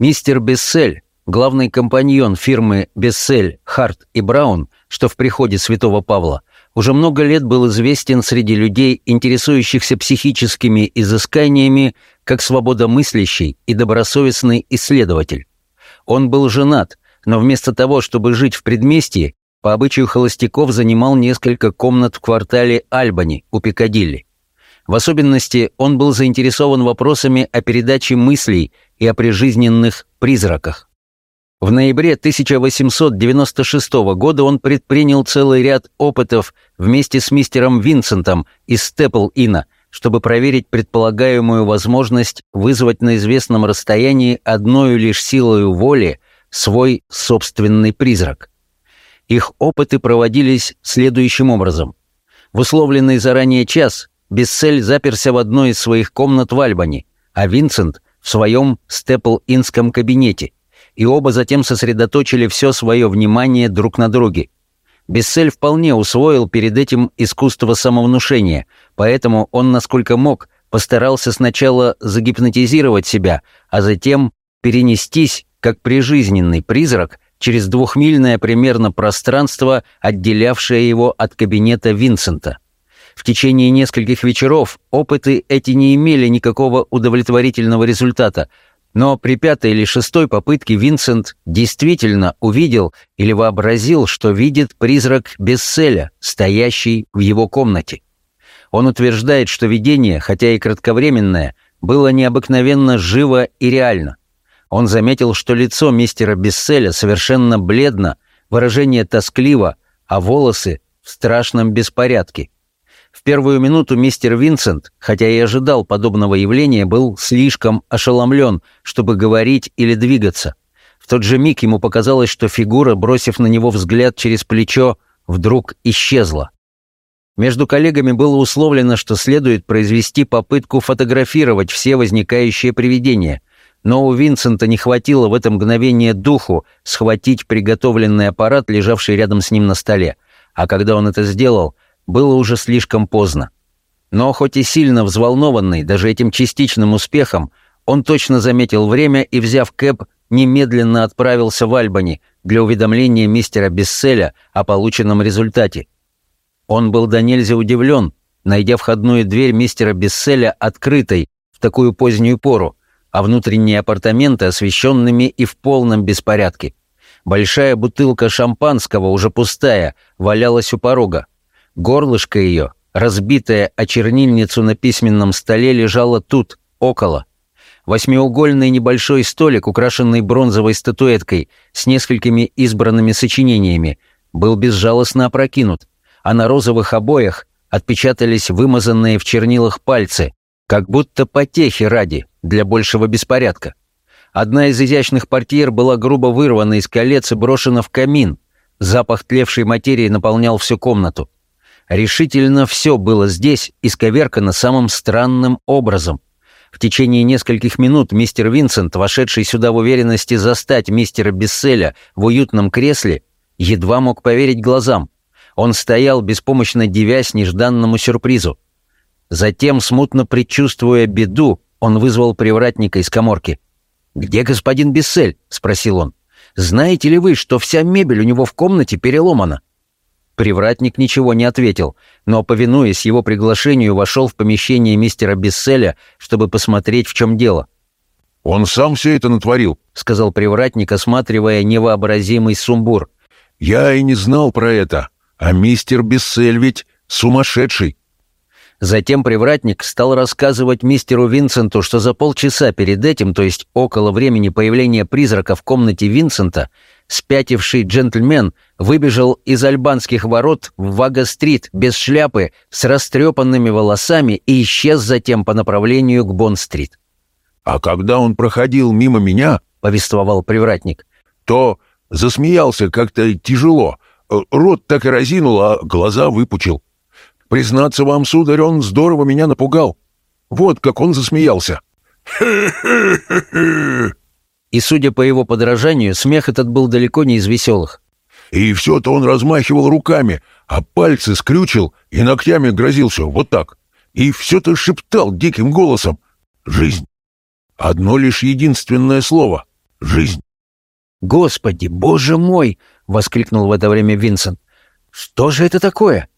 Мистер Бессель, главный компаньон фирмы Бессель, Харт и Браун, что в приходе Святого Павла, уже много лет был известен среди людей, интересующихся психическими изысканиями, как свободомыслящий и добросовестный исследователь. Он был женат, но вместо того, чтобы жить в предместье, по обычаю холостяков занимал несколько комнат в квартале Альбани у Пикадилли. В особенности он был заинтересован вопросами о передаче мыслей и о прижизненных призраках. В ноябре 1896 года он предпринял целый ряд опытов вместе с мистером Винсентом из Степл-Инна, чтобы проверить предполагаемую возможность вызвать на известном расстоянии одной лишь силою воли свой собственный призрак. Их опыты проводились следующим образом. В условленный заранее час Бессель заперся в одной из своих комнат в Альбани, а Винсент — в своем Степл-Инском кабинете, и оба затем сосредоточили все свое внимание друг на друге. Бессель вполне усвоил перед этим искусство самовнушения, поэтому он, насколько мог, постарался сначала загипнотизировать себя, а затем перенестись, как прижизненный призрак, через двухмильное примерно пространство, отделявшее его от кабинета Винсента. В течение нескольких вечеров опыты эти не имели никакого удовлетворительного результата, но при пятой или шестой попытке Винсент действительно увидел или вообразил, что видит призрак Бесселя, стоящий в его комнате. Он утверждает, что видение, хотя и кратковременное, было необыкновенно живо и реально. Он заметил, что лицо мистера Бесселя совершенно бледно, выражение тоскливо, а волосы в страшном беспорядке. Первую минуту мистер Винсент, хотя и ожидал подобного явления, был слишком ошеломлен, чтобы говорить или двигаться. В тот же миг ему показалось, что фигура, бросив на него взгляд через плечо, вдруг исчезла. Между коллегами было условлено, что следует произвести попытку фотографировать все возникающие привидения, но у Винсента не хватило в это мгновение духу схватить приготовленный аппарат, лежавший рядом с ним на столе, а когда он это сделал, было уже слишком поздно. Но хоть и сильно взволнованный даже этим частичным успехом, он точно заметил время и, взяв кэп, немедленно отправился в Альбани для уведомления мистера Бесселя о полученном результате. Он был до нельзя удивлен, найдя входную дверь мистера Бесселя открытой в такую позднюю пору, а внутренние апартаменты освещенными и в полном беспорядке. Большая бутылка шампанского, уже пустая, валялась у порога. Горлышко ее, разбитое о чернильницу на письменном столе, лежало тут, около. Восьмиугольный небольшой столик, украшенный бронзовой статуэткой с несколькими избранными сочинениями, был безжалостно опрокинут, а на розовых обоях отпечатались вымазанные в чернилах пальцы, как будто потехи ради, для большего беспорядка. Одна из изящных портьер была грубо вырвана из колец и брошена в камин. Запах тлевшей материи наполнял всю комнату. Решительно все было здесь исковеркано самым странным образом. В течение нескольких минут мистер Винсент, вошедший сюда в уверенности застать мистера Бесселя в уютном кресле, едва мог поверить глазам. Он стоял, беспомощно дивясь нежданному сюрпризу. Затем, смутно предчувствуя беду, он вызвал привратника из коморки. «Где господин Бессель?» — спросил он. «Знаете ли вы, что вся мебель у него в комнате переломана?» Привратник ничего не ответил, но, повинуясь его приглашению, вошел в помещение мистера Бесселя, чтобы посмотреть, в чем дело. «Он сам все это натворил», — сказал привратник, осматривая невообразимый сумбур. «Я и не знал про это, а мистер Бессель ведь сумасшедший». Затем привратник стал рассказывать мистеру Винсенту, что за полчаса перед этим, то есть около времени появления призрака в комнате Винсента, спятивший джентльмен выбежал из альбанских ворот в Вага-стрит без шляпы, с растрепанными волосами и исчез затем по направлению к Бонн-стрит. «А когда он проходил мимо меня, — повествовал привратник, — то засмеялся как-то тяжело, рот так и разинул, а глаза выпучил. Признаться вам, сударь, он здорово меня напугал. Вот как он засмеялся. И, судя по его подражанию, смех этот был далеко не из веселых. И все-то он размахивал руками, а пальцы скрючил и ногтями грозился вот так. И все-то шептал диким голосом. «Жизнь». Одно лишь единственное слово. жизнь. «Господи, боже мой!» — воскликнул в это время Винсент. «Что же это такое?»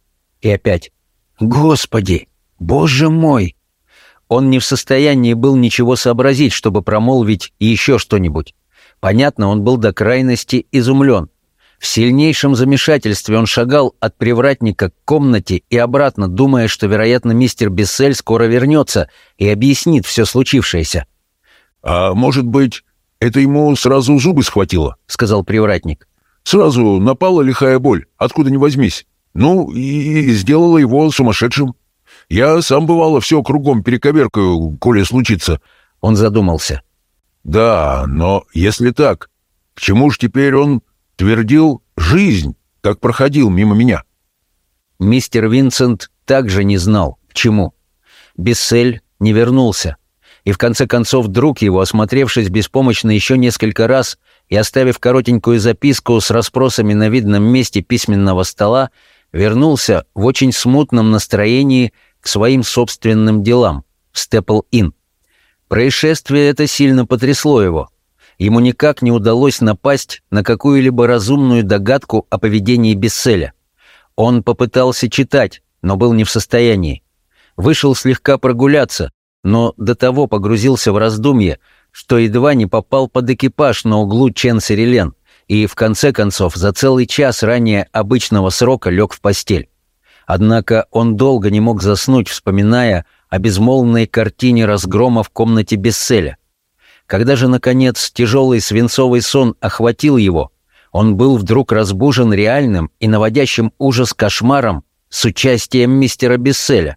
И опять «Господи, боже мой!» Он не в состоянии был ничего сообразить, чтобы промолвить еще что-нибудь. Понятно, он был до крайности изумлен. В сильнейшем замешательстве он шагал от привратника к комнате и обратно, думая, что, вероятно, мистер Бессель скоро вернется и объяснит все случившееся. «А может быть, это ему сразу зубы схватило?» — сказал привратник. «Сразу напала лихая боль, откуда ни возьмись. Ну, и сделала его сумасшедшим. Я сам, бывало, все кругом перековеркаю, коли случится». Он задумался. «Да, но если так, к чему ж теперь он твердил жизнь, как проходил мимо меня. Мистер Винсент также не знал, к чему. Бессель не вернулся. И в конце концов друг его, осмотревшись беспомощно еще несколько раз и оставив коротенькую записку с расспросами на видном месте письменного стола, вернулся в очень смутном настроении к своим собственным делам в Степл-Инн. Происшествие это сильно потрясло его — ему никак не удалось напасть на какую-либо разумную догадку о поведении Бесселя. Он попытался читать, но был не в состоянии. Вышел слегка прогуляться, но до того погрузился в раздумье, что едва не попал под экипаж на углу Чен-Сирилен и, в конце концов, за целый час ранее обычного срока лег в постель. Однако он долго не мог заснуть, вспоминая о безмолвной картине разгрома в комнате Бесселя. Когда же, наконец, тяжелый свинцовый сон охватил его, он был вдруг разбужен реальным и наводящим ужас кошмаром с участием мистера Бесселя.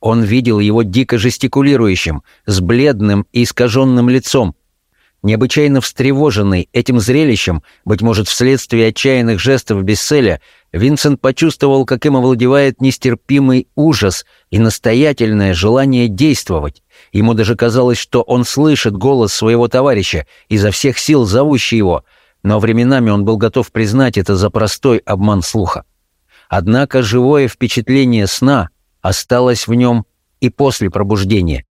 Он видел его дико жестикулирующим, с бледным и искаженным лицом. Необычайно встревоженный этим зрелищем, быть может, вследствие отчаянных жестов Бесселя, Винсент почувствовал, как им овладевает нестерпимый ужас и настоятельное желание действовать. Ему даже казалось, что он слышит голос своего товарища, изо всех сил зовущий его, но временами он был готов признать это за простой обман слуха. Однако живое впечатление сна осталось в нем и после пробуждения.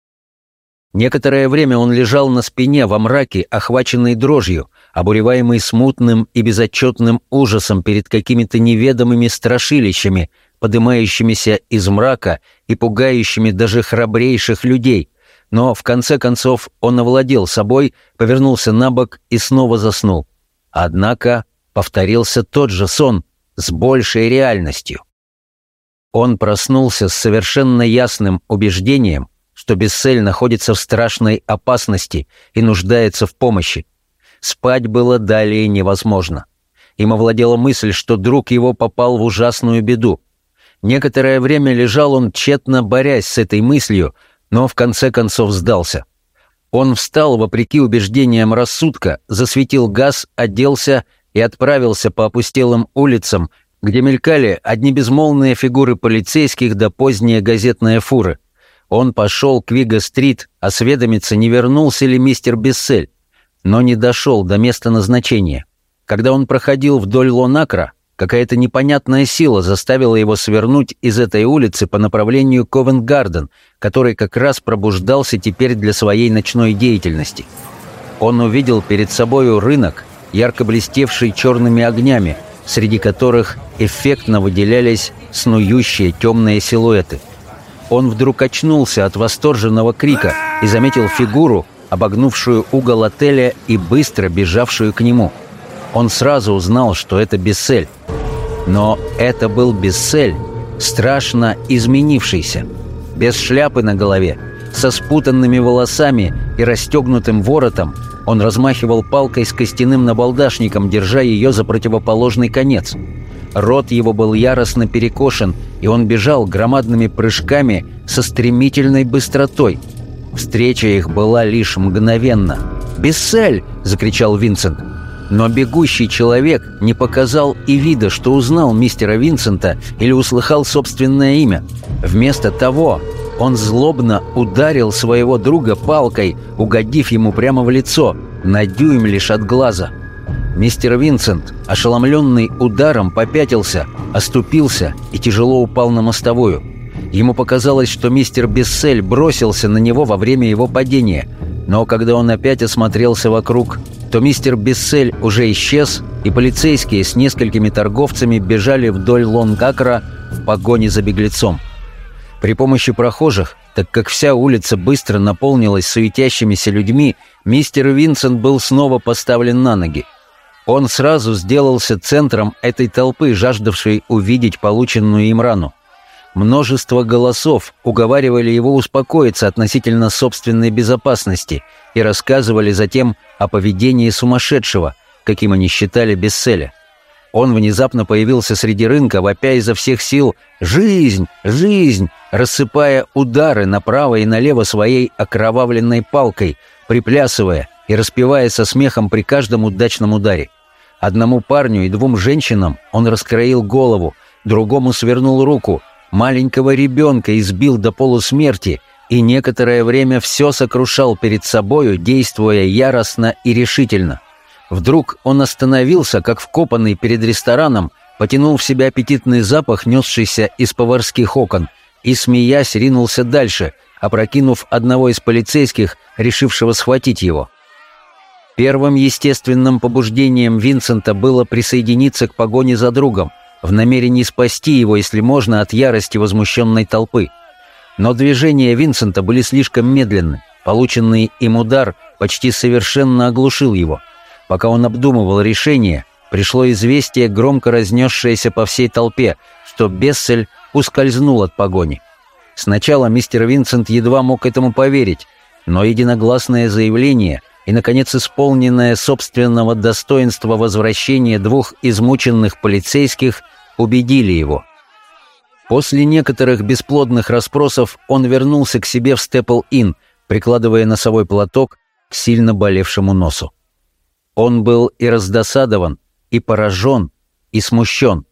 Некоторое время он лежал на спине во мраке, охваченный дрожью, обуреваемый смутным и безотчетным ужасом перед какими-то неведомыми страшилищами, подымающимися из мрака и пугающими даже храбрейших людей, но в конце концов он овладел собой, повернулся на бок и снова заснул. Однако повторился тот же сон с большей реальностью. Он проснулся с совершенно ясным убеждением, что Бессель находится в страшной опасности и нуждается в помощи. Спать было далее невозможно. Им овладела мысль, что друг его попал в ужасную беду. Некоторое время лежал он, тщетно борясь с этой мыслью, но в конце концов сдался. Он встал, вопреки убеждениям рассудка, засветил газ, оделся и отправился по опустелым улицам, где мелькали одни безмолвные фигуры полицейских да поздние газетные фуры. Он пошел к Вига-стрит осведомиться, не вернулся ли мистер Бессель, но не дошел до места назначения. Когда он проходил вдоль Лонакра, Какая-то непонятная сила заставила его свернуть из этой улицы по направлению Ковенгарден, который как раз пробуждался теперь для своей ночной деятельности. Он увидел перед собою рынок, ярко блестевший черными огнями, среди которых эффектно выделялись снующие темные силуэты. Он вдруг очнулся от восторженного крика и заметил фигуру, обогнувшую угол отеля и быстро бежавшую к нему – он сразу узнал, что это Бессель. Но это был Бессель, страшно изменившийся, без шляпы на голове, со спутанными волосами и расстегнутым воротом, он размахивал палкой с костяным набалдашником, держа ее за противоположный конец. Рот его был яростно перекошен, и он бежал громадными прыжками со стремительной быстротой. Встреча их была лишь мгновенна. «Бессель!» — закричал Винсент. Но бегущий человек не показал и вида, что узнал мистера Винсента или услыхал собственное имя. Вместо того он злобно ударил своего друга палкой, угодив ему прямо в лицо, на дюйм лишь от глаза. Мистер Винсент, ошеломленный ударом, попятился, оступился и тяжело упал на мостовую. Ему показалось, что мистер Бессель бросился на него во время его падения, но когда он опять осмотрелся вокруг, то мистер Бессель уже исчез, и полицейские с несколькими торговцами бежали вдоль Лонгакра в погоне за беглецом. При помощи прохожих, так как вся улица быстро наполнилась суетящимися людьми, мистер Винсент был снова поставлен на ноги. Он сразу сделался центром этой толпы, жаждавшей увидеть полученную им рану. Множество голосов уговаривали его успокоиться относительно собственной безопасности и рассказывали затем о поведении сумасшедшего, каким они считали Бесселя. Он внезапно появился среди рынка, вопя изо всех сил «Жизнь! Жизнь!», рассыпая удары направо и налево своей окровавленной палкой, приплясывая и распевая со смехом при каждом удачном ударе. Одному парню и двум женщинам он раскроил голову, другому свернул руку, маленького ребенка избил до полусмерти и некоторое время все сокрушал перед собою, действуя яростно и решительно. Вдруг он остановился, как вкопанный перед рестораном, потянул в себя аппетитный запах, несшийся из поварских окон, и, смеясь, ринулся дальше, опрокинув одного из полицейских, решившего схватить его. Первым естественным побуждением Винсента было присоединиться к погоне за другом, в намерении спасти его, если можно, от ярости возмущенной толпы. Но движения Винсента были слишком медленны. Полученный им удар почти совершенно оглушил его. Пока он обдумывал решение, пришло известие, громко разнесшееся по всей толпе, что Бессель ускользнул от погони. Сначала мистер Винсент едва мог этому поверить, но единогласное заявление — и, наконец, исполненное собственного достоинства возвращение двух измученных полицейских убедили его. После некоторых бесплодных расспросов он вернулся к себе в Степл-Инн, прикладывая носовой платок к сильно болевшему носу. Он был и раздосадован, и поражен, и смущен.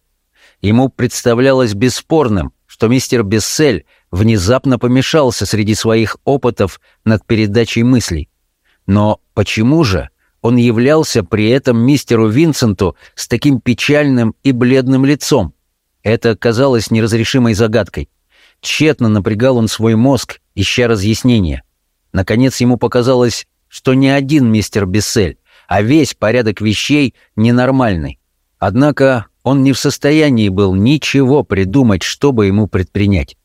Ему представлялось бесспорным, что мистер Бессель внезапно помешался среди своих опытов над передачей мыслей. Но почему же он являлся при этом мистеру Винсенту с таким печальным и бледным лицом? Это казалось неразрешимой загадкой. Тщетно напрягал он свой мозг, ища разъяснения. Наконец ему показалось, что не один мистер Бессель, а весь порядок вещей ненормальный. Однако он не в состоянии был ничего придумать, чтобы ему предпринять.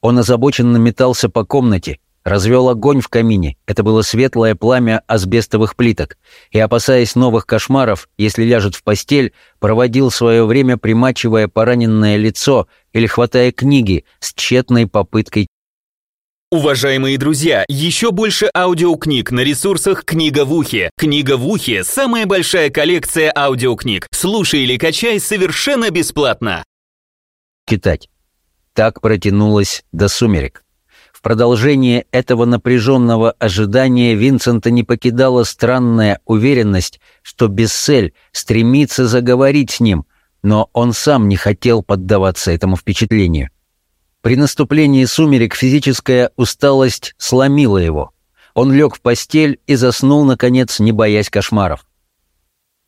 Он озабоченно метался по комнате, Развел огонь в камине, это было светлое пламя асбестовых плиток, и, опасаясь новых кошмаров, если ляжет в постель, проводил свое время, примачивая пораненное лицо или хватая книги с тщетной попыткой. Уважаемые друзья, еще больше аудиокниг на ресурсах «Книга в ухе». «Книга в ухе» — самая большая коллекция аудиокниг. Слушай или качай совершенно бесплатно. Читать. Так протянулось до сумерек. Продолжение этого напряженного ожидания Винсента не покидала странная уверенность, что Бессель стремится заговорить с ним, но он сам не хотел поддаваться этому впечатлению. При наступлении сумерек физическая усталость сломила его. Он лег в постель и заснул, наконец, не боясь кошмаров.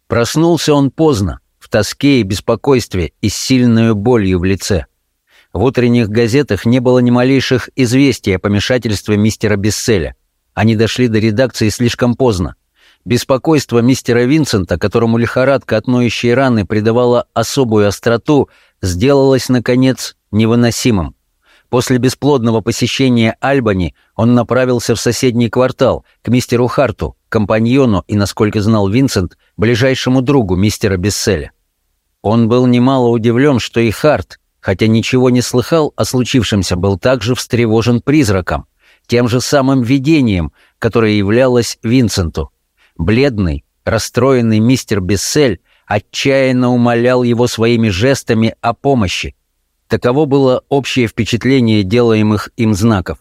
Проснулся он поздно, в тоске и беспокойстве и с сильной болью в лице. В утренних газетах не было ни малейших известий о помешательстве мистера Бесселя. Они дошли до редакции слишком поздно. Беспокойство мистера Винсента, которому лихорадка от ноющей раны придавала особую остроту, сделалось, наконец, невыносимым. После бесплодного посещения Альбани он направился в соседний квартал, к мистеру Харту, компаньону и, насколько знал Винсент, ближайшему другу мистера Бесселя. Он был немало удивлен, что и Харт, хотя ничего не слыхал о случившемся, был также встревожен призраком, тем же самым видением, которое являлось Винсенту. Бледный, расстроенный мистер Бессель отчаянно умолял его своими жестами о помощи. Таково было общее впечатление делаемых им знаков.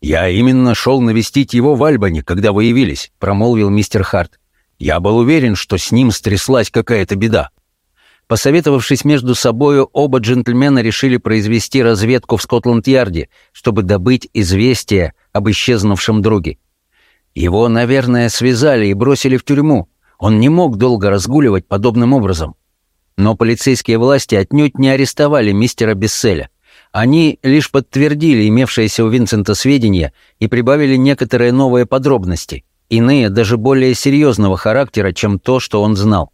«Я именно шел навестить его в Альбане, когда вы явились», — промолвил мистер Харт. «Я был уверен, что с ним стряслась какая-то беда. Посоветовавшись между собою, оба джентльмена решили произвести разведку в Скотланд-Ярде, чтобы добыть известие об исчезнувшем друге. Его, наверное, связали и бросили в тюрьму. Он не мог долго разгуливать подобным образом. Но полицейские власти отнюдь не арестовали мистера Бесселя. Они лишь подтвердили имевшиеся у Винсента сведения и прибавили некоторые новые подробности. иные даже более серьезного характера, чем то, что он знал.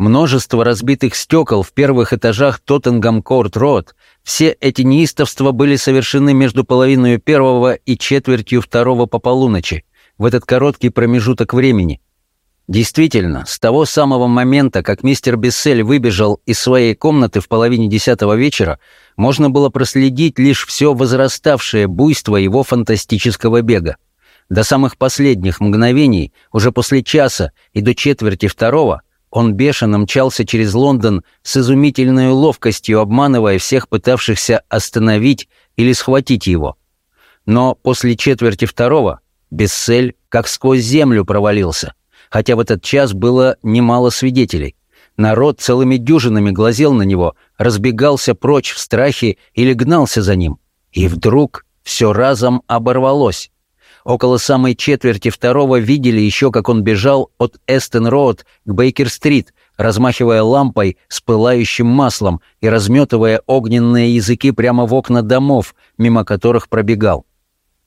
Множество разбитых стекол в первых этажах Тоттенгам-Корт-Роад, все эти неистовства были совершены между половиной первого и четвертью второго по полуночи, в этот короткий промежуток времени. Действительно, с того самого момента, как мистер Бессель выбежал из своей комнаты в половине десятого вечера, можно было проследить лишь все возраставшее буйство его фантастического бега. До самых последних мгновений, уже после часа и до четверти второго, он бешено мчался через Лондон с изумительной ловкостью, обманывая всех пытавшихся остановить или схватить его. Но после четверти второго Бессель как сквозь землю провалился, хотя в этот час было немало свидетелей. Народ целыми дюжинами глазел на него, разбегался прочь в страхе или гнался за ним. И вдруг все разом оборвалось. Около самой четверти второго видели еще, как он бежал от Эстен-Роуд к Бейкер-стрит, размахивая лампой с пылающим маслом и разметывая огненные языки прямо в окна домов, мимо которых пробегал.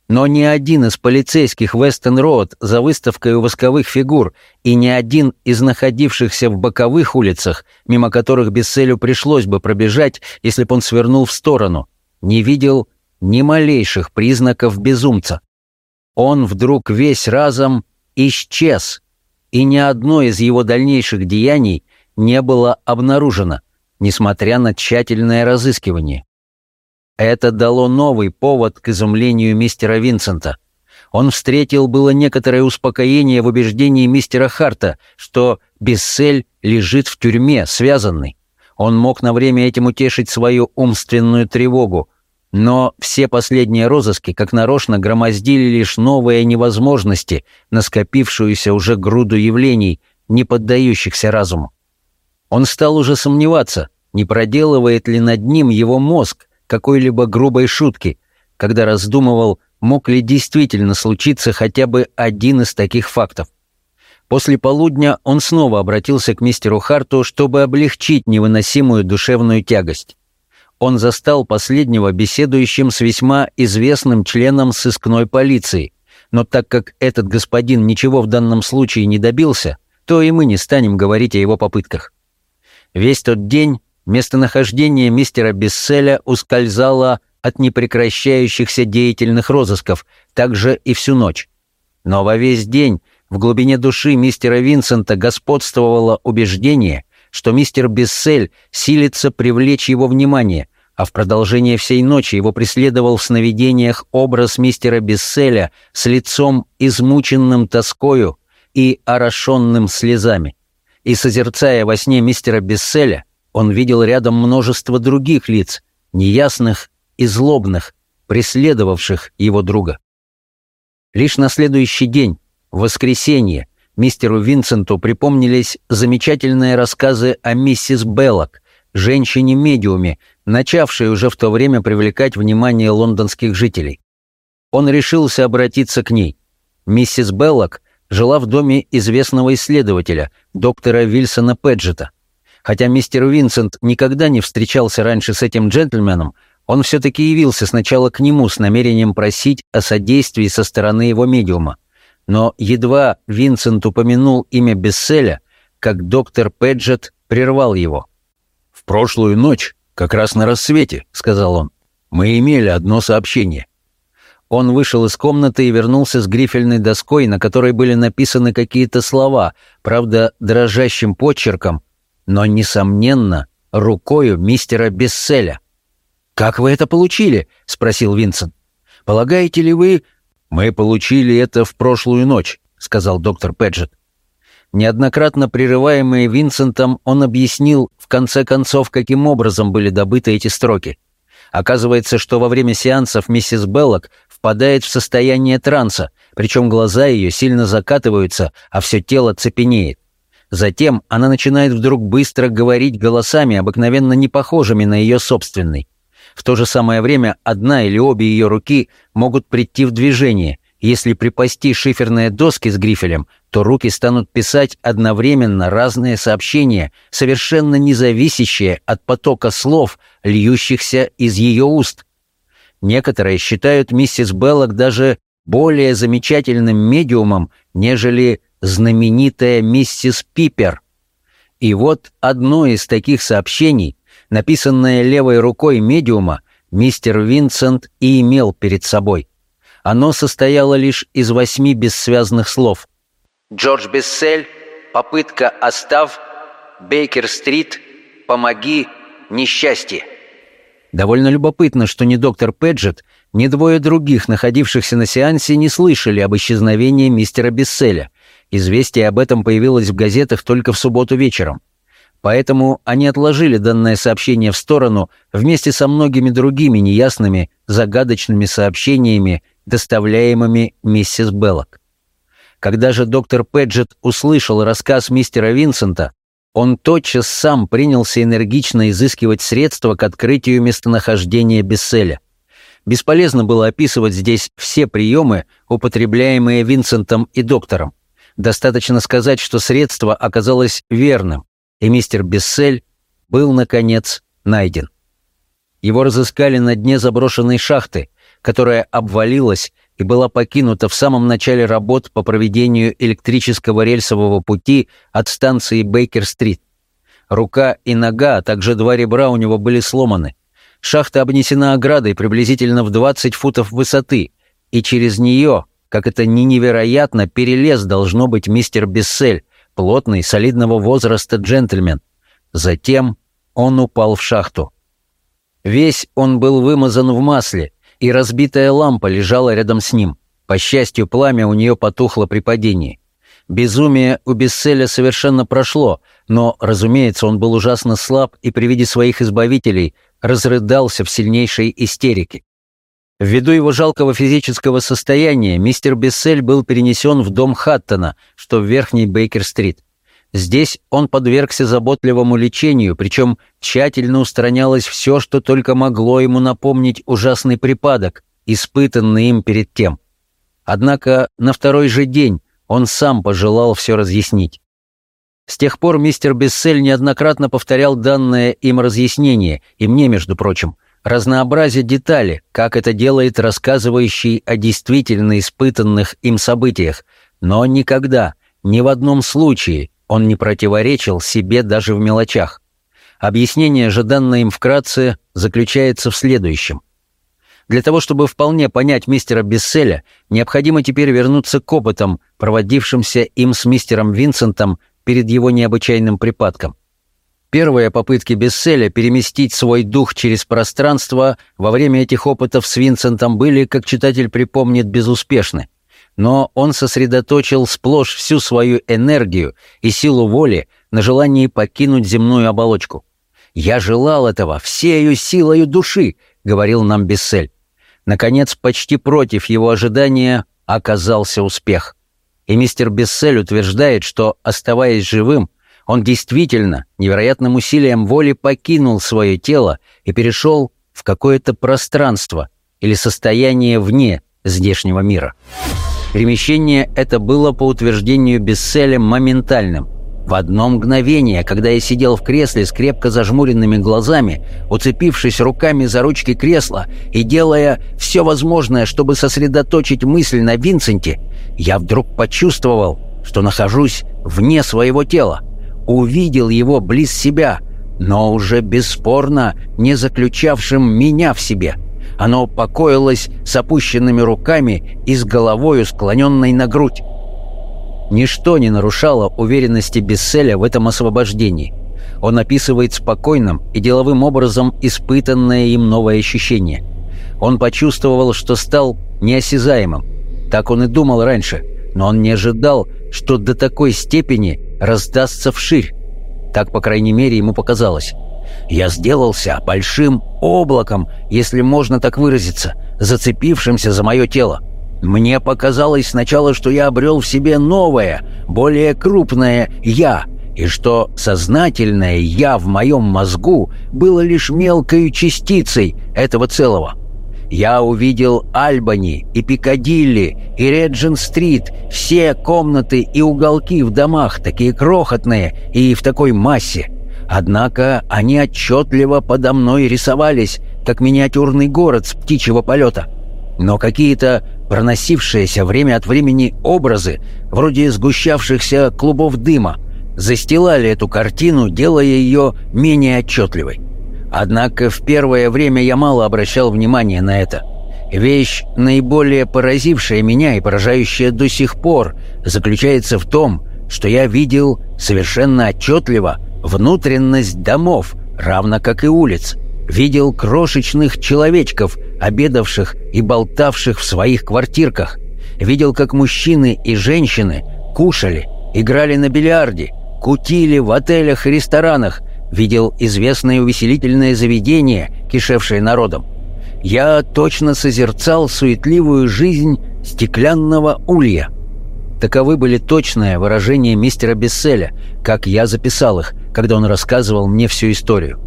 Но ни один из полицейских Вестен-Роуд за выставкой восковых фигур и ни один из находившихся в боковых улицах, мимо которых Бесселю пришлось бы пробежать, если бы он свернул в сторону, не видел ни малейших признаков безумца. Он вдруг весь разом исчез, и ни одно из его дальнейших деяний не было обнаружено, несмотря на тщательное разыскивание. Это дало новый повод к изумлению мистера Винсента. Он встретил было некоторое успокоение в убеждении мистера Харта, что Бессель лежит в тюрьме, связанный. Он мог на время этим утешить свою умственную тревогу, но все последние розыски, как нарочно, громоздили лишь новые невозможности на скопившуюся уже груду явлений, не поддающихся разуму. Он стал уже сомневаться, не проделывает ли над ним его мозг, какой-либо грубой шутки, когда раздумывал, мог ли действительно случиться хотя бы один из таких фактов. После полудня он снова обратился к мистеру Харту, чтобы облегчить невыносимую душевную тягость. Он застал последнего беседующим с весьма известным членом сыскной полиции, но так как этот господин ничего в данном случае не добился, то и мы не станем говорить о его попытках. Весь тот день Местонахождение мистера Бесселя ускользало от непрекращающихся деятельных розысков, также и всю ночь. Но во весь день в глубине души мистера Винсента господствовало убеждение, что мистер Бессель силится привлечь его внимание, а в продолжение всей ночи его преследовал в сновидениях образ мистера Бесселя с лицом измученным тоскою и орошенным слезами. И созерцая во сне мистера Бесселя, он видел рядом множество других лиц, неясных и злобных, преследовавших его друга. Лишь на следующий день, в воскресенье, мистеру Винсенту припомнились замечательные рассказы о миссис Беллок, женщине-медиуме, начавшей уже в то время привлекать внимание лондонских жителей. Он решился обратиться к ней. Миссис Беллок жила в доме известного исследователя, доктора Вильсона Педжета. Хотя мистер Винсент никогда не встречался раньше с этим джентльменом, он все-таки явился сначала к нему с намерением просить о содействии со стороны его медиума. Но едва Винсент упомянул имя Бесселя, как доктор Педжет прервал его. «В прошлую ночь, как раз на рассвете», — сказал он, — «мы имели одно сообщение». Он вышел из комнаты и вернулся с грифельной доской, на которой были написаны какие-то слова, правда, дрожащим почерком, но, несомненно, рукою мистера Бесселя. «Как вы это получили?» — спросил Винсент. «Полагаете ли вы...» «Мы получили это в прошлую ночь», — сказал доктор Педжет. Неоднократно прерываемый Винсентом, он объяснил, в конце концов, каким образом были добыты эти строки. Оказывается, что во время сеансов миссис Беллок впадает в состояние транса, причем глаза ее сильно закатываются, а все тело цепенеет. Затем она начинает вдруг быстро говорить голосами, обыкновенно не похожими на ее собственный. В то же самое время одна или обе ее руки могут прийти в движение. Если припасти шиферные доски с грифелем, то руки станут писать одновременно разные сообщения, совершенно независящие от потока слов, льющихся из ее уст. Некоторые считают миссис Беллок даже более замечательным медиумом, нежели знаменитая миссис Пипер. И вот одно из таких сообщений, написанное левой рукой медиума, мистер Винсент и имел перед собой. Оно состояло лишь из восьми бессвязных слов. «Джордж Бессель, попытка остав, Бейкер-стрит, помоги, несчастье». Довольно любопытно, что ни доктор Педжет, ни двое других, находившихся на сеансе, не слышали об исчезновении мистера Бесселя. Известие об этом появилось в газетах только в субботу вечером. Поэтому они отложили данное сообщение в сторону вместе со многими другими неясными, загадочными сообщениями, доставляемыми миссис Беллок. Когда же доктор Педжет услышал рассказ мистера Винсента, он тотчас сам принялся энергично изыскивать средства к открытию местонахождения Бесселя. Бесполезно было описывать здесь все приемы, употребляемые Винсентом и доктором. Достаточно сказать, что средство оказалось верным, и мистер Бессель был, наконец, найден. Его разыскали на дне заброшенной шахты, которая обвалилась и была покинута в самом начале работ по проведению электрического рельсового пути от станции Бейкер-стрит. Рука и нога, а также два ребра у него были сломаны. Шахта обнесена оградой приблизительно в 20 футов высоты, и через нее, как это ни невероятно, перелез должно быть мистер Бессель, плотный, солидного возраста джентльмен. Затем он упал в шахту. Весь он был вымазан в масле, и разбитая лампа лежала рядом с ним. По счастью, пламя у нее потухло при падении. Безумие у Бесселя совершенно прошло, но, разумеется, он был ужасно слаб и при виде своих избавителей разрыдался в сильнейшей истерике. Ввиду его жалкого физического состояния, мистер Бессель был перенесен в дом Хаттона, что в Верхней Бейкер-стрит. Здесь он подвергся заботливому лечению, причем тщательно устранялось все, что только могло ему напомнить ужасный припадок, испытанный им перед тем. Однако на второй же день он сам пожелал все разъяснить. С тех пор мистер Бессель неоднократно повторял данное им разъяснение, и мне, между прочим, разнообразие детали, как это делает рассказывающий о действительно испытанных им событиях, но никогда, ни в одном случае он не противоречил себе даже в мелочах. Объяснение же, данное им вкратце, заключается в следующем. Для того, чтобы вполне понять мистера Бесселя, необходимо теперь вернуться к опытам, проводившимся им с мистером Винсентом перед его необычайным припадком. Первые попытки Бесселя переместить свой дух через пространство во время этих опытов с Винсентом были, как читатель припомнит, безуспешны но он сосредоточил сплошь всю свою энергию и силу воли на желании покинуть земную оболочку. «Я желал этого всею силою души», — говорил нам Бессель. Наконец, почти против его ожидания оказался успех. И мистер Бессель утверждает, что, оставаясь живым, он действительно невероятным усилием воли покинул свое тело и перешел в какое-то пространство или состояние вне здешнего мира. Перемещение это было, по утверждению Бесселя, моментальным. В одно мгновение, когда я сидел в кресле с крепко зажмуренными глазами, уцепившись руками за ручки кресла и делая все возможное, чтобы сосредоточить мысль на Винсенте, я вдруг почувствовал, что нахожусь вне своего тела, увидел его близ себя, но уже бесспорно не заключавшим меня в себе — оно покоилось с опущенными руками и с головою склоненной на грудь. Ничто не нарушало уверенности Бесселя в этом освобождении. Он описывает спокойным и деловым образом испытанное им новое ощущение. Он почувствовал, что стал неосязаемым. Так он и думал раньше, но он не ожидал, что до такой степени раздастся вширь. Так, по крайней мере, ему показалось. Я сделался большим облаком, если можно так выразиться, зацепившимся за мое тело. Мне показалось сначала, что я обрел в себе новое, более крупное «я», и что сознательное «я» в моем мозгу было лишь мелкой частицей этого целого. Я увидел Альбани и Пикадилли и Реджин-стрит, все комнаты и уголки в домах, такие крохотные и в такой массе. Однако они отчетливо подо мной рисовались, как миниатюрный город с птичьего полета. Но какие-то проносившиеся время от времени образы, вроде сгущавшихся клубов дыма, застилали эту картину, делая ее менее отчетливой. Однако в первое время я мало обращал внимания на это. Вещь, наиболее поразившая меня и поражающая до сих пор, заключается в том, что я видел совершенно отчетливо внутренность домов, равно как и улиц. Видел крошечных человечков, обедавших и болтавших в своих квартирках. Видел, как мужчины и женщины кушали, играли на бильярде, кутили в отелях и ресторанах, видел известное увеселительное заведение, кишевшее народом. Я точно созерцал суетливую жизнь стеклянного улья. Таковы были точные выражения мистера Бесселя, как я записал их, когда он рассказывал мне всю историю.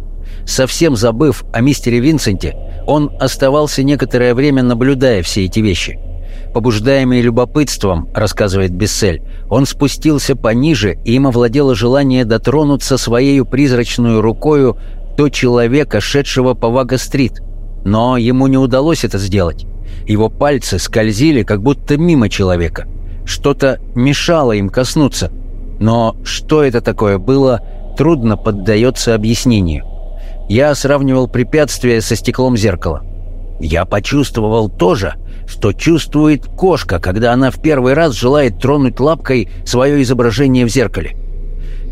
Совсем забыв о мистере Винсенте, он оставался некоторое время, наблюдая все эти вещи. Побуждаемый любопытством, рассказывает Бессель, он спустился пониже, и им овладело желание дотронуться своей призрачной рукою до человека, шедшего по Вага-стрит. Но ему не удалось это сделать. Его пальцы скользили, как будто мимо человека. Что-то мешало им коснуться. Но что это такое было, трудно поддается объяснению. Я сравнивал препятствие со стеклом зеркала. Я почувствовал то же, что чувствует кошка, когда она в первый раз желает тронуть лапкой свое изображение в зеркале.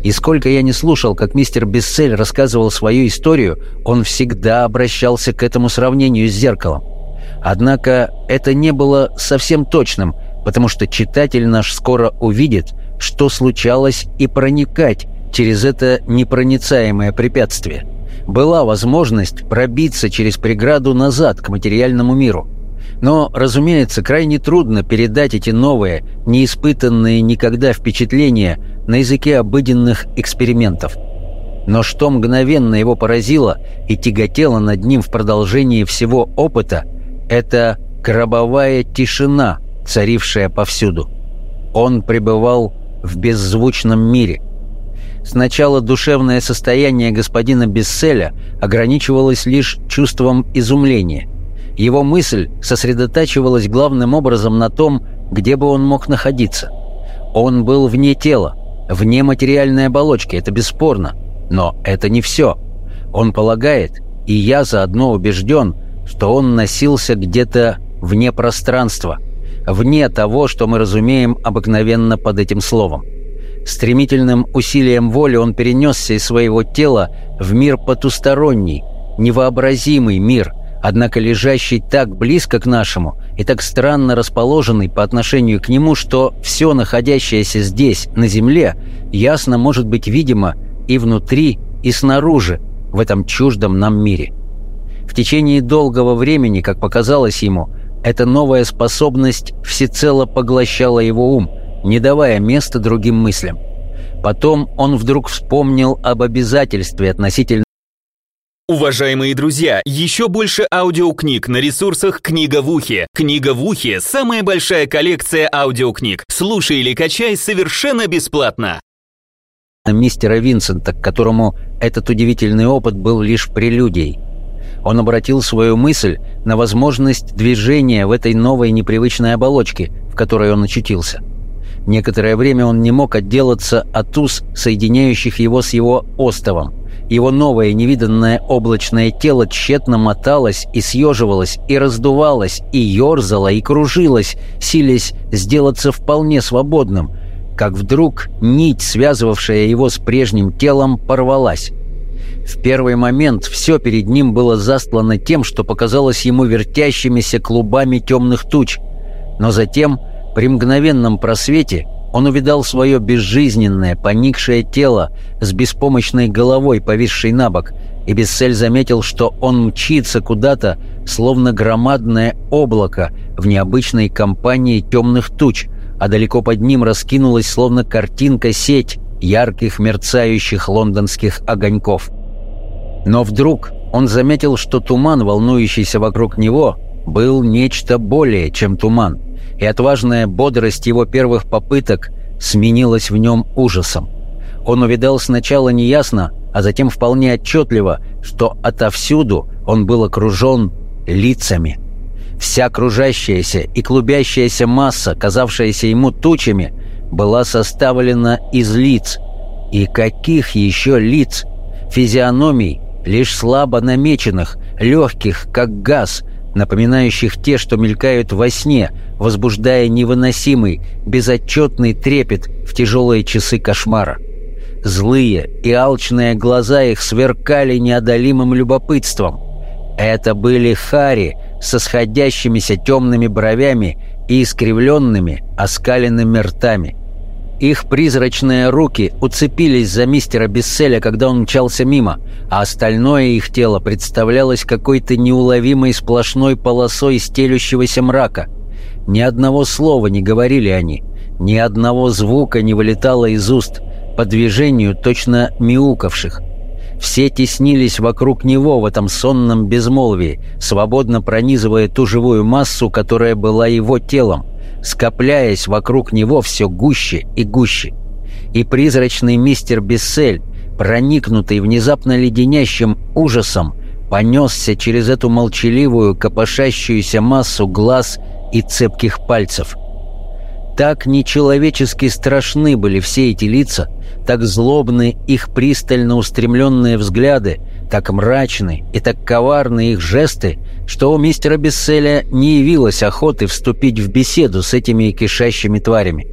И сколько я не слушал, как мистер Бессель рассказывал свою историю, он всегда обращался к этому сравнению с зеркалом. Однако это не было совсем точным, потому что читатель наш скоро увидит, что случалось и проникать через это непроницаемое препятствие. Была возможность пробиться через преграду назад к материальному миру – но, разумеется, крайне трудно передать эти новые, неиспытанные никогда впечатления на языке обыденных экспериментов. Но что мгновенно его поразило и тяготело над ним в продолжении всего опыта, это гробовая тишина, царившая повсюду. Он пребывал в беззвучном мире. Сначала душевное состояние господина Бесселя ограничивалось лишь чувством изумления – его мысль сосредотачивалась главным образом на том, где бы он мог находиться. Он был вне тела, вне материальной оболочки, это бесспорно. Но это не все. Он полагает, и я заодно убежден, что он носился где-то вне пространства, вне того, что мы разумеем обыкновенно под этим словом. Стремительным усилием воли он перенесся из своего тела в мир потусторонний, невообразимый мир – однако лежащий так близко к нашему и так странно расположенный по отношению к нему, что все находящееся здесь, на Земле, ясно может быть видимо и внутри, и снаружи, в этом чуждом нам мире. В течение долгого времени, как показалось ему, эта новая способность всецело поглощала его ум, не давая места другим мыслям. Потом он вдруг вспомнил об обязательстве относительно Уважаемые друзья, еще больше аудиокниг на ресурсах «Книга в ухе». «Книга в ухе» — самая большая коллекция аудиокниг. Слушай или качай совершенно бесплатно. Мистера Винсента, к которому этот удивительный опыт был лишь прелюдией. Он обратил свою мысль на возможность движения в этой новой непривычной оболочке, в которой он очутился. Некоторое время он не мог отделаться от уз, соединяющих его с его остовом – его новое невиданное облачное тело тщетно моталось и съеживалось, и раздувалось, и ерзало, и кружилось, силясь сделаться вполне свободным, как вдруг нить, связывавшая его с прежним телом, порвалась. В первый момент все перед ним было застлано тем, что показалось ему вертящимися клубами темных туч, но затем, при мгновенном просвете, он увидал свое безжизненное, поникшее тело с беспомощной головой, повисшей на бок, и Бессель заметил, что он мчится куда-то, словно громадное облако в необычной компании темных туч, а далеко под ним раскинулась, словно картинка, сеть ярких мерцающих лондонских огоньков. Но вдруг он заметил, что туман, волнующийся вокруг него, был нечто более, чем туман — и отважная бодрость его первых попыток сменилась в нем ужасом. Он увидал сначала неясно, а затем вполне отчетливо, что отовсюду он был окружен лицами. Вся кружащаяся и клубящаяся масса, казавшаяся ему тучами, была составлена из лиц. И каких еще лиц? Физиономий, лишь слабо намеченных, легких, как газ, напоминающих те, что мелькают во сне, возбуждая невыносимый, безотчетный трепет в тяжелые часы кошмара. Злые и алчные глаза их сверкали неодолимым любопытством. Это были Хари со сходящимися темными бровями и искривленными, оскаленными ртами. Их призрачные руки уцепились за мистера Бесселя, когда он мчался мимо, а остальное их тело представлялось какой-то неуловимой сплошной полосой стелющегося мрака. Ни одного слова не говорили они, ни одного звука не вылетало из уст, по движению точно мяукавших. Все теснились вокруг него в этом сонном безмолвии, свободно пронизывая ту живую массу, которая была его телом — скопляясь вокруг него все гуще и гуще. И призрачный мистер Бессель, проникнутый внезапно леденящим ужасом, понесся через эту молчаливую, копошащуюся массу глаз и цепких пальцев. Так нечеловечески страшны были все эти лица, так злобны их пристально устремленные взгляды, так мрачны и так коварны их жесты, что у мистера Бесселя не явилось охоты вступить в беседу с этими кишащими тварями.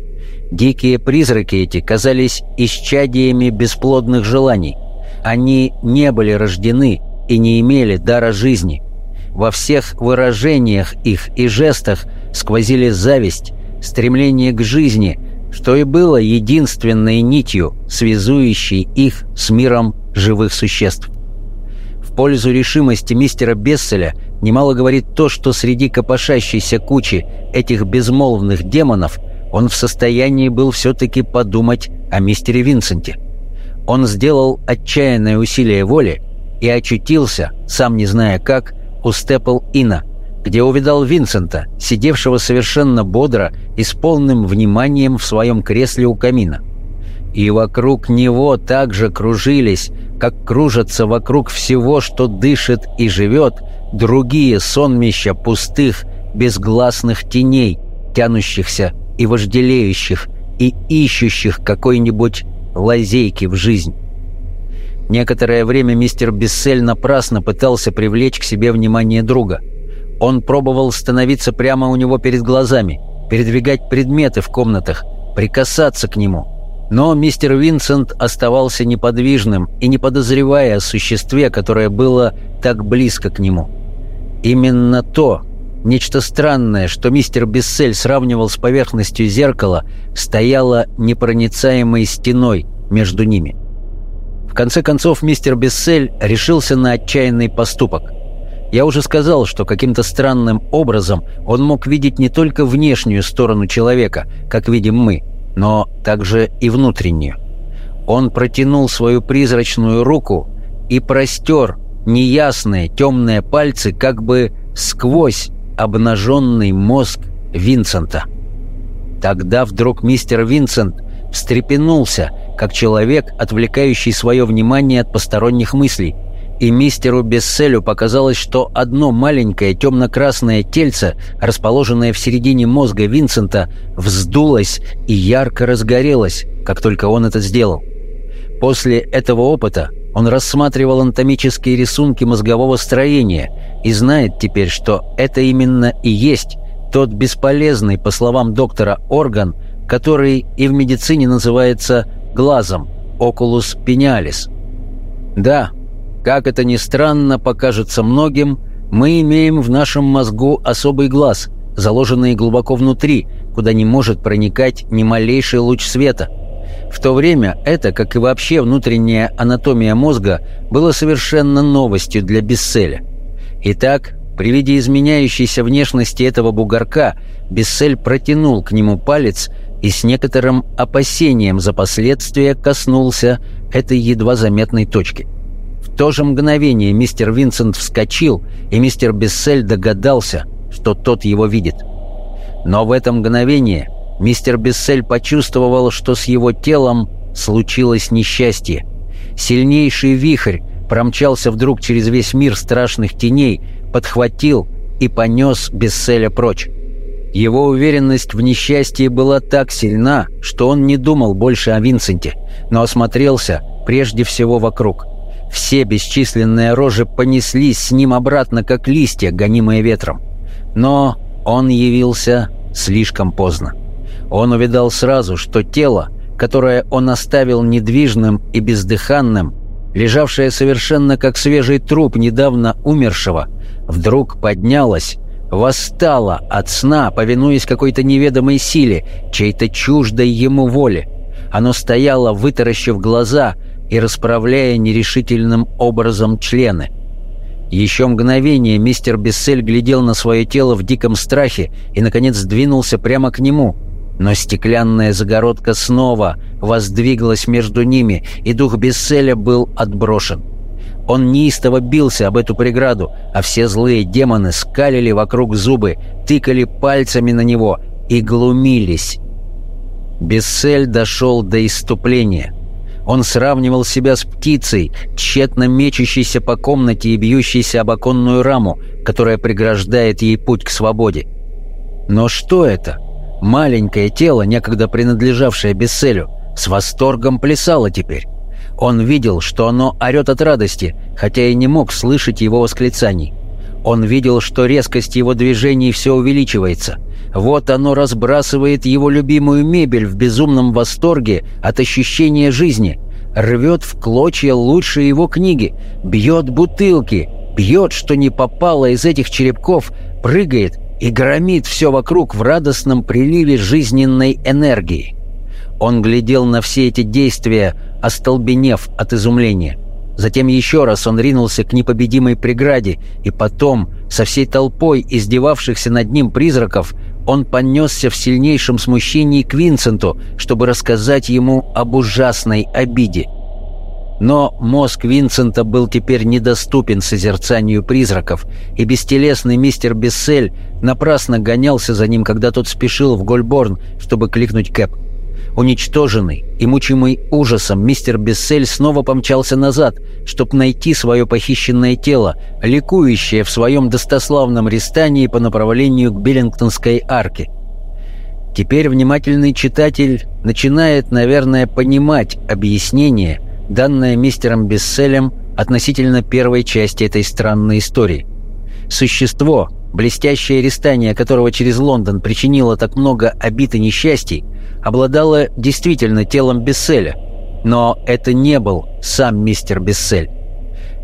Дикие призраки эти казались исчадиями бесплодных желаний. Они не были рождены и не имели дара жизни. Во всех выражениях их и жестах сквозили зависть, стремление к жизни, что и было единственной нитью, связующей их с миром живых существ. В пользу решимости мистера Бесселя немало говорит то, что среди копошащейся кучи этих безмолвных демонов он в состоянии был все-таки подумать о мистере Винсенте. Он сделал отчаянное усилие воли и очутился, сам не зная как, у Степл Ина, где увидал Винсента, сидевшего совершенно бодро и с полным вниманием в своем кресле у камина. И вокруг него также кружились как кружатся вокруг всего, что дышит и живет, другие сонмища пустых, безгласных теней, тянущихся и вожделеющих, и ищущих какой-нибудь лазейки в жизнь. Некоторое время мистер Бессель напрасно пытался привлечь к себе внимание друга. Он пробовал становиться прямо у него перед глазами, передвигать предметы в комнатах, прикасаться к нему – но мистер Винсент оставался неподвижным и не подозревая о существе, которое было так близко к нему. Именно то, нечто странное, что мистер Бессель сравнивал с поверхностью зеркала, стояло непроницаемой стеной между ними. В конце концов, мистер Бессель решился на отчаянный поступок. Я уже сказал, что каким-то странным образом он мог видеть не только внешнюю сторону человека, как видим мы – но также и внутреннюю. Он протянул свою призрачную руку и простер неясные темные пальцы как бы сквозь обнаженный мозг Винсента. Тогда вдруг мистер Винсент встрепенулся, как человек, отвлекающий свое внимание от посторонних мыслей, и мистеру Бесселю показалось, что одно маленькое темно-красное тельце, расположенное в середине мозга Винсента, вздулось и ярко разгорелось, как только он это сделал. После этого опыта он рассматривал анатомические рисунки мозгового строения и знает теперь, что это именно и есть тот бесполезный, по словам доктора, орган, который и в медицине называется глазом, окулус пениалис. Да, как это ни странно покажется многим, мы имеем в нашем мозгу особый глаз, заложенный глубоко внутри, куда не может проникать ни малейший луч света. В то время это, как и вообще внутренняя анатомия мозга, было совершенно новостью для Бесселя. Итак, при виде изменяющейся внешности этого бугорка, Бессель протянул к нему палец и с некоторым опасением за последствия коснулся этой едва заметной точки – в то же мгновение мистер Винсент вскочил, и мистер Бессель догадался, что тот его видит. Но в это мгновение мистер Бессель почувствовал, что с его телом случилось несчастье. Сильнейший вихрь промчался вдруг через весь мир страшных теней, подхватил и понес Бесселя прочь. Его уверенность в несчастье была так сильна, что он не думал больше о Винсенте, но осмотрелся прежде всего вокруг. Все бесчисленные рожи понеслись с ним обратно, как листья, гонимые ветром. Но он явился слишком поздно. Он увидал сразу, что тело, которое он оставил недвижным и бездыханным, лежавшее совершенно как свежий труп недавно умершего, вдруг поднялось восстала от сна, повинуясь какой-то неведомой силе, чьей-то чуждой ему воле. Оно стояло, вытаращив глаза и расправляя нерешительным образом члены. Еще мгновение мистер Бессель глядел на свое тело в диком страхе и, наконец, двинулся прямо к нему. Но стеклянная загородка снова воздвиглась между ними, и дух Бесселя был отброшен. Он неистово бился об эту преграду, а все злые демоны скалили вокруг зубы, тыкали пальцами на него и глумились. Бессель дошел до иступления. Он сравнивал себя с птицей, тщетно мечущейся по комнате и бьющейся об оконную раму, которая преграждает ей путь к свободе. Но что это? Маленькое тело, некогда принадлежавшее Бесселю, с восторгом плясало теперь. Он видел, что оно орет от радости, хотя и не мог слышать его восклицаний. Он видел, что резкость его движений все увеличивается. Вот оно разбрасывает его любимую мебель в безумном восторге от ощущения жизни, рвет в клочья лучшие его книги, бьет бутылки, бьет, что не попало из этих черепков, прыгает и громит все вокруг в радостном приливе жизненной энергии. Он глядел на все эти действия, остолбенев от изумления. Затем еще раз он ринулся к непобедимой преграде, и потом, со всей толпой издевавшихся над ним призраков, он понесся в сильнейшем смущении к Винсенту, чтобы рассказать ему об ужасной обиде. Но мозг Винсента был теперь недоступен созерцанию призраков, и бестелесный мистер Бессель напрасно гонялся за ним, когда тот спешил в Гольборн, чтобы кликнуть Кэп. Уничтоженный и мучимый ужасом, мистер Бессель снова помчался назад, чтобы найти свое похищенное тело, ликующее в своем достославном рестании по направлению к Биллингтонской арке. Теперь внимательный читатель начинает, наверное, понимать объяснение, данное мистером Бесселем относительно первой части этой странной истории. Существо, блестящее рестание которого через Лондон причинило так много обид и несчастий, обладала действительно телом Бесселя, но это не был сам мистер Бессель.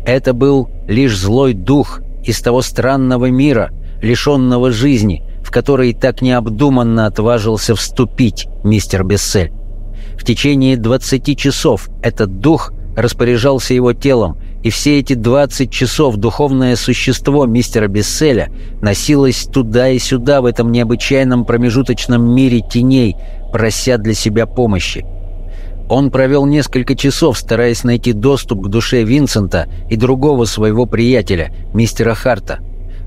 Это был лишь злой дух из того странного мира, лишенного жизни, в который так необдуманно отважился вступить мистер Бессель. В течение 20 часов этот дух распоряжался его телом, и все эти 20 часов духовное существо мистера Бесселя носилось туда и сюда в этом необычайном промежуточном мире теней, прося для себя помощи. Он провел несколько часов, стараясь найти доступ к душе Винсента и другого своего приятеля, мистера Харта.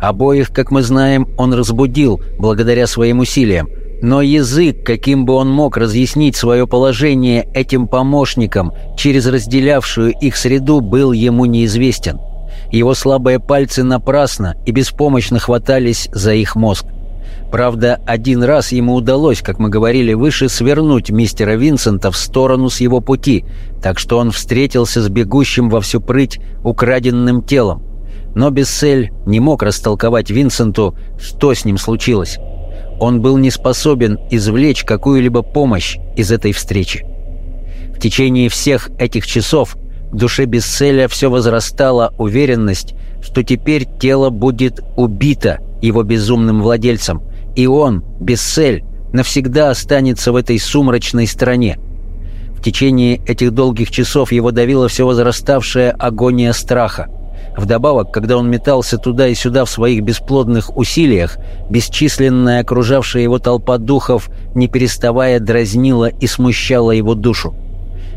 Обоих, как мы знаем, он разбудил благодаря своим усилиям, но язык, каким бы он мог разъяснить свое положение этим помощникам через разделявшую их среду, был ему неизвестен. Его слабые пальцы напрасно и беспомощно хватались за их мозг. Правда, один раз ему удалось, как мы говорили выше, свернуть мистера Винсента в сторону с его пути, так что он встретился с бегущим во всю прыть украденным телом. Но Бессель не мог растолковать Винсенту, что с ним случилось. Он был не способен извлечь какую-либо помощь из этой встречи. В течение всех этих часов в душе Бесселя все возрастала уверенность, что теперь тело будет убито его безумным владельцем – и он, Бессель, навсегда останется в этой сумрачной стране. В течение этих долгих часов его давила все возраставшая агония страха. Вдобавок, когда он метался туда и сюда в своих бесплодных усилиях, бесчисленная окружавшая его толпа духов, не переставая, дразнила и смущала его душу.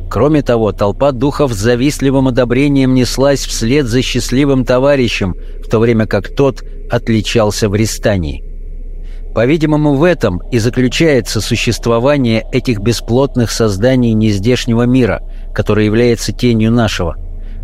Кроме того, толпа духов с завистливым одобрением неслась вслед за счастливым товарищем, в то время как тот отличался в рестании. По-видимому, в этом и заключается существование этих бесплотных созданий нездешнего мира, который является тенью нашего.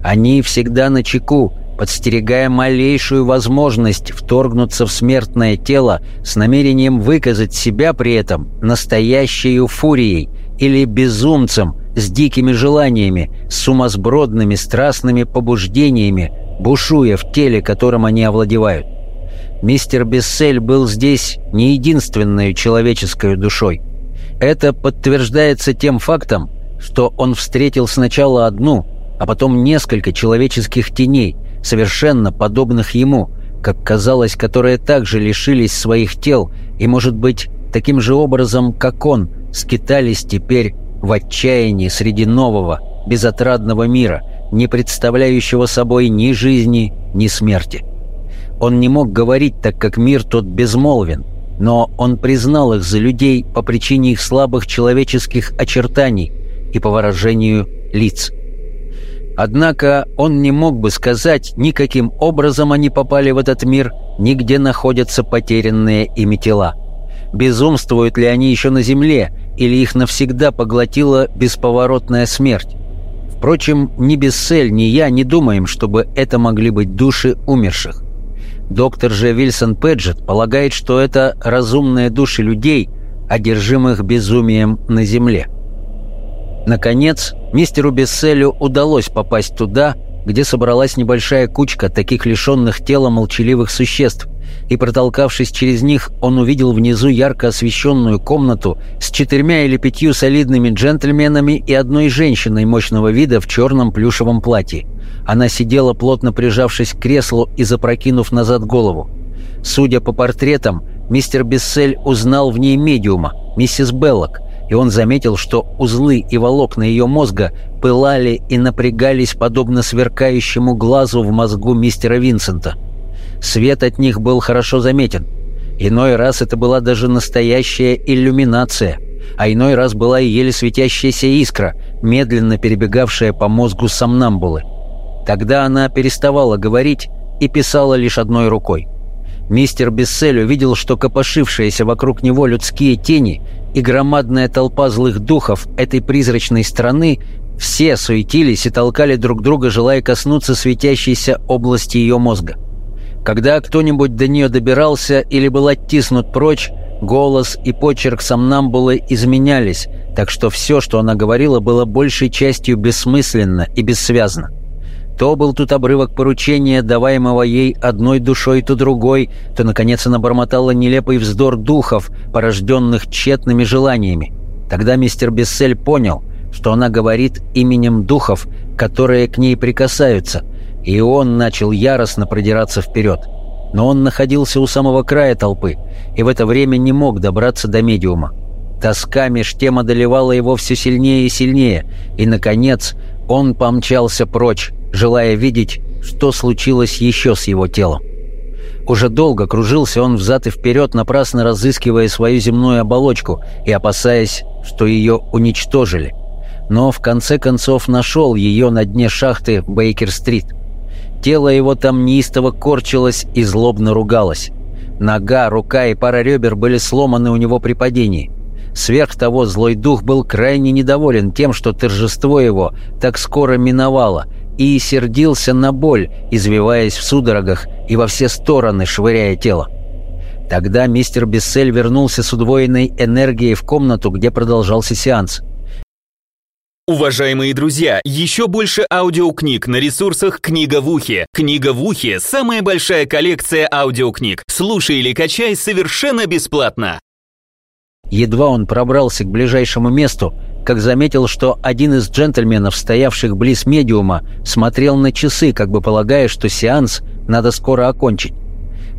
Они всегда на чеку, подстерегая малейшую возможность вторгнуться в смертное тело с намерением выказать себя при этом настоящей фурией или безумцем с дикими желаниями, сумасбродными страстными побуждениями, бушуя в теле, которым они овладевают. Мистер Бессель был здесь не единственной человеческой душой. Это подтверждается тем фактом, что он встретил сначала одну, а потом несколько человеческих теней, совершенно подобных ему, как казалось, которые также лишились своих тел и, может быть, таким же образом, как он, скитались теперь в отчаянии среди нового, безотрадного мира, не представляющего собой ни жизни, ни смерти. Он не мог говорить, так как мир тот безмолвен, но он признал их за людей по причине их слабых человеческих очертаний и по выражению лиц. Однако он не мог бы сказать, ни каким образом они попали в этот мир, ни где находятся потерянные ими тела. Безумствуют ли они еще на земле, или их навсегда поглотила бесповоротная смерть? Впрочем, ни Бессель, ни я не думаем, чтобы это могли быть души умерших. Доктор же Вильсон Педжет полагает, что это разумные души людей, одержимых безумием на Земле. Наконец, мистеру Бесселю удалось попасть туда, где собралась небольшая кучка таких лишенных тела молчаливых существ, и, протолкавшись через них, он увидел внизу ярко освещенную комнату с четырьмя или пятью солидными джентльменами и одной женщиной мощного вида в черном плюшевом платье. Она сидела, плотно прижавшись к креслу и запрокинув назад голову. Судя по портретам, мистер Бессель узнал в ней медиума, миссис Беллок, и он заметил, что узлы и волокна ее мозга пылали и напрягались подобно сверкающему глазу в мозгу мистера Винсента. Свет от них был хорошо заметен. Иной раз это была даже настоящая иллюминация, а иной раз была и еле светящаяся искра, медленно перебегавшая по мозгу сомнамбулы. Тогда она переставала говорить и писала лишь одной рукой. Мистер Бессель увидел, что копошившиеся вокруг него людские тени и громадная толпа злых духов этой призрачной страны все суетились и толкали друг друга, желая коснуться светящейся области ее мозга. Когда кто-нибудь до нее добирался или был оттиснут прочь, голос и почерк сомнамбулы изменялись, так что все, что она говорила, было большей частью бессмысленно и бессвязно. То был тут обрывок поручения, даваемого ей одной душой, то другой, то, наконец, она бормотала нелепый вздор духов, порожденных тщетными желаниями. Тогда мистер Бессель понял, что она говорит именем духов, которые к ней прикасаются, и он начал яростно продираться вперед. Но он находился у самого края толпы, и в это время не мог добраться до медиума. Тоска меж тем одолевала его все сильнее и сильнее, и, наконец, он помчался прочь, желая видеть, что случилось еще с его телом. Уже долго кружился он взад и вперед, напрасно разыскивая свою земную оболочку и опасаясь, что ее уничтожили. Но в конце концов нашел ее на дне шахты Бейкер-стрит – Тело его там неистово корчилось и злобно ругалось. Нога, рука и пара ребер были сломаны у него при падении. Сверх того, злой дух был крайне недоволен тем, что торжество его так скоро миновало, и сердился на боль, извиваясь в судорогах и во все стороны швыряя тело. Тогда мистер Бессель вернулся с удвоенной энергией в комнату, где продолжался сеанс. Уважаемые друзья, еще больше аудиокниг на ресурсах «Книга в ухе». «Книга в ухе» — самая большая коллекция аудиокниг. Слушай или качай совершенно бесплатно. Едва он пробрался к ближайшему месту, как заметил, что один из джентльменов, стоявших близ медиума, смотрел на часы, как бы полагая, что сеанс надо скоро окончить.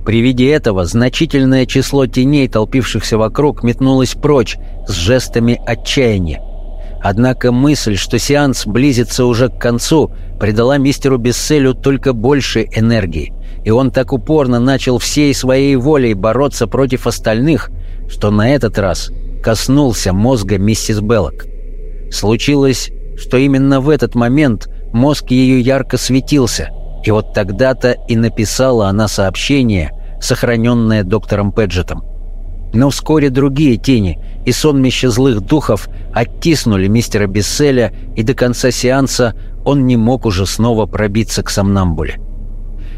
При виде этого значительное число теней, толпившихся вокруг, метнулось прочь с жестами отчаяния. Однако мысль, что сеанс близится уже к концу, придала мистеру Бесселю только больше энергии, и он так упорно начал всей своей волей бороться против остальных, что на этот раз коснулся мозга миссис Беллок. Случилось, что именно в этот момент мозг ее ярко светился, и вот тогда-то и написала она сообщение, сохраненное доктором Педжетом. Но вскоре другие тени и сонмище злых духов оттиснули мистера Бесселя, и до конца сеанса он не мог уже снова пробиться к сомнамбуле.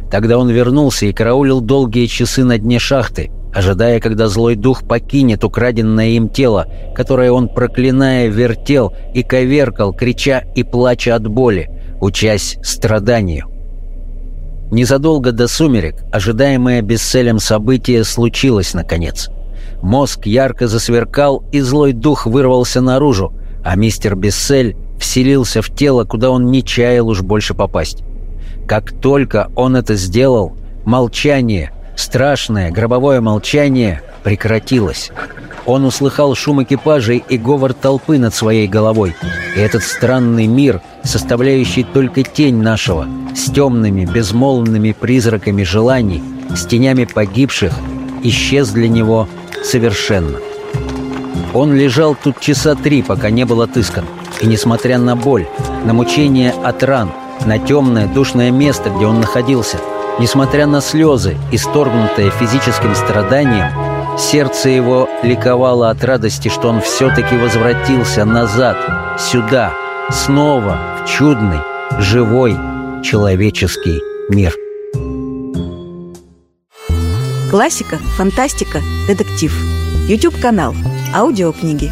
Тогда он вернулся и караулил долгие часы на дне шахты, ожидая, когда злой дух покинет украденное им тело, которое он, проклиная, вертел и коверкал, крича и плача от боли, учась страданию. Незадолго до сумерек ожидаемое бесцелем событие случилось наконец. Мозг ярко засверкал, и злой дух вырвался наружу, а мистер Бессель вселился в тело, куда он не чаял уж больше попасть. Как только он это сделал, молчание, страшное гробовое молчание прекратилось. Он услыхал шум экипажей и говор толпы над своей головой. И этот странный мир, составляющий только тень нашего, с темными, безмолвными призраками желаний, с тенями погибших, исчез для него совершенно. Он лежал тут часа три, пока не был отыскан. И несмотря на боль, на мучение от ран, на темное душное место, где он находился, несмотря на слезы, исторгнутые физическим страданием, сердце его ликовало от радости, что он все-таки возвратился назад, сюда, снова в чудный, живой, человеческий мир. Классика, фантастика, детектив. YouTube канал. Аудиокниги.